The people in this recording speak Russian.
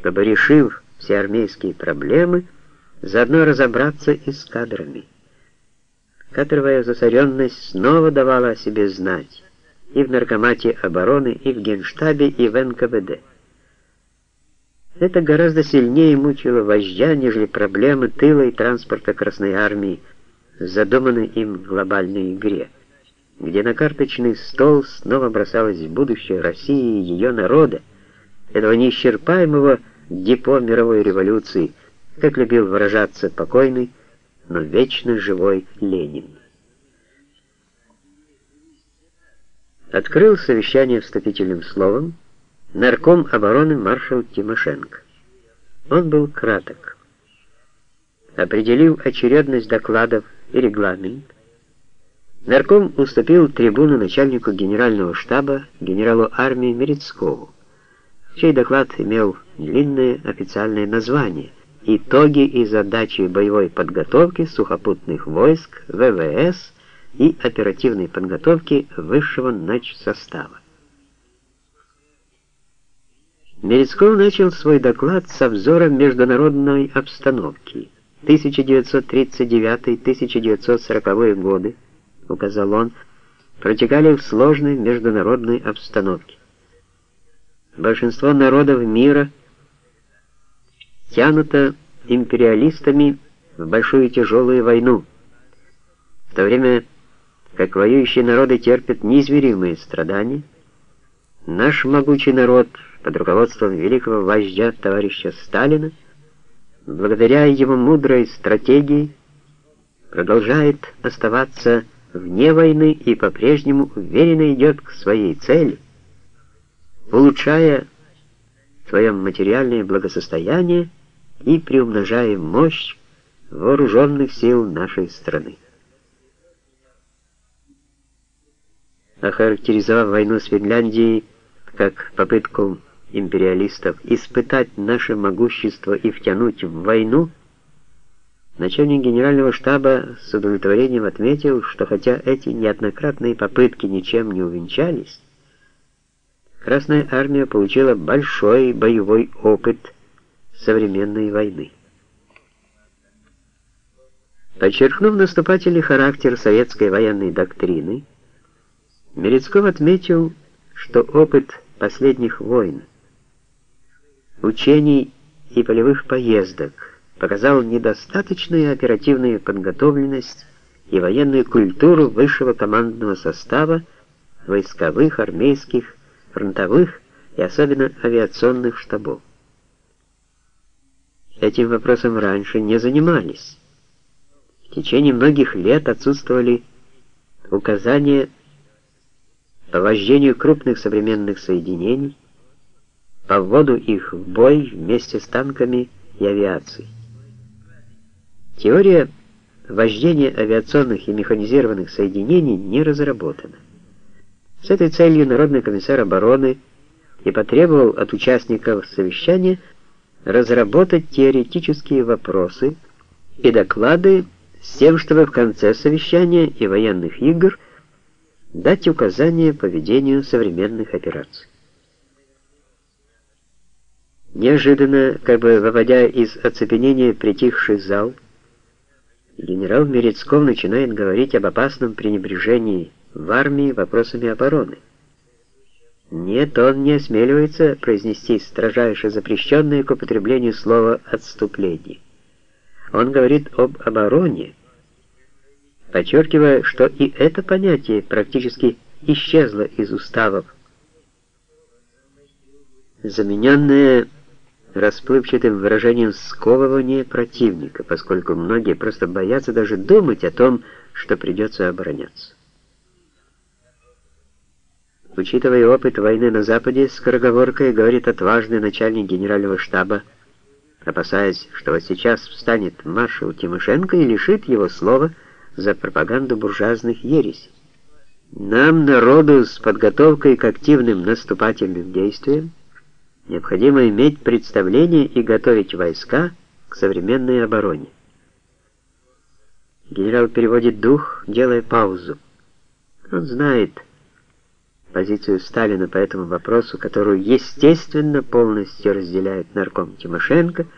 чтобы, решив все армейские проблемы, заодно разобраться и с кадрами. Кадровая засоренность снова давала о себе знать и в Наркомате обороны, и в Генштабе, и в НКВД. Это гораздо сильнее мучило вождя, нежели проблемы тыла и транспорта Красной Армии, задуманной им в глобальной игре, где на карточный стол снова бросалось будущее России и ее народа, этого неисчерпаемого депо мировой революции, как любил выражаться покойный, но вечно живой Ленин. Открыл совещание вступительным словом нарком обороны маршал Тимошенко. Он был краток. Определив очередность докладов и регламент, нарком уступил трибуну начальнику генерального штаба генералу армии Мерецкову, чей доклад имел длинное официальное название «Итоги и задачи боевой подготовки сухопутных войск ВВС и оперативной подготовки высшего начсостава». Мерецков начал свой доклад с обзора международной обстановки. 1939-1940 годы, указал он, протекали в сложной международной обстановке. Большинство народов мира тянуто империалистами в большую тяжелую войну, в то время как воюющие народы терпят неизмеримые страдания, наш могучий народ – под руководством великого вождя товарища Сталина, благодаря его мудрой стратегии, продолжает оставаться вне войны и по-прежнему уверенно идет к своей цели, улучшая свое материальное благосостояние и приумножая мощь вооруженных сил нашей страны. Охарактеризовав войну с Финляндией как попытку империалистов испытать наше могущество и втянуть в войну, начальник генерального штаба с удовлетворением отметил, что хотя эти неоднократные попытки ничем не увенчались, Красная армия получила большой боевой опыт современной войны. Подчеркнув наступательный характер советской военной доктрины, Мерецков отметил, что опыт последних войн учений и полевых поездок, показал недостаточную оперативную подготовленность и военную культуру высшего командного состава войсковых, армейских, фронтовых и особенно авиационных штабов. Этим вопросом раньше не занимались. В течение многих лет отсутствовали указания по вождению крупных современных соединений, по вводу их в бой вместе с танками и авиацией. Теория вождения авиационных и механизированных соединений не разработана. С этой целью Народный комиссар обороны и потребовал от участников совещания разработать теоретические вопросы и доклады с тем, чтобы в конце совещания и военных игр дать указания по ведению современных операций. Неожиданно, как бы выводя из оцепенения притихший зал, генерал Мерецков начинает говорить об опасном пренебрежении в армии вопросами обороны. Нет, он не осмеливается произнести строжайше запрещенное к употреблению слово «отступление». Он говорит об обороне, подчеркивая, что и это понятие практически исчезло из уставов, замененное расплывчатым выражением сковывания противника, поскольку многие просто боятся даже думать о том, что придется обороняться. Учитывая опыт войны на Западе, скороговоркой говорит отважный начальник генерального штаба, опасаясь, что сейчас встанет маршал Тимошенко и лишит его слова за пропаганду буржуазных ересей. Нам, народу, с подготовкой к активным наступательным действиям, необходимо иметь представление и готовить войска к современной обороне. Генерал переводит дух, делая паузу. Он знает, позицию Сталина по этому вопросу, которую, естественно, полностью разделяет нарком Тимошенко –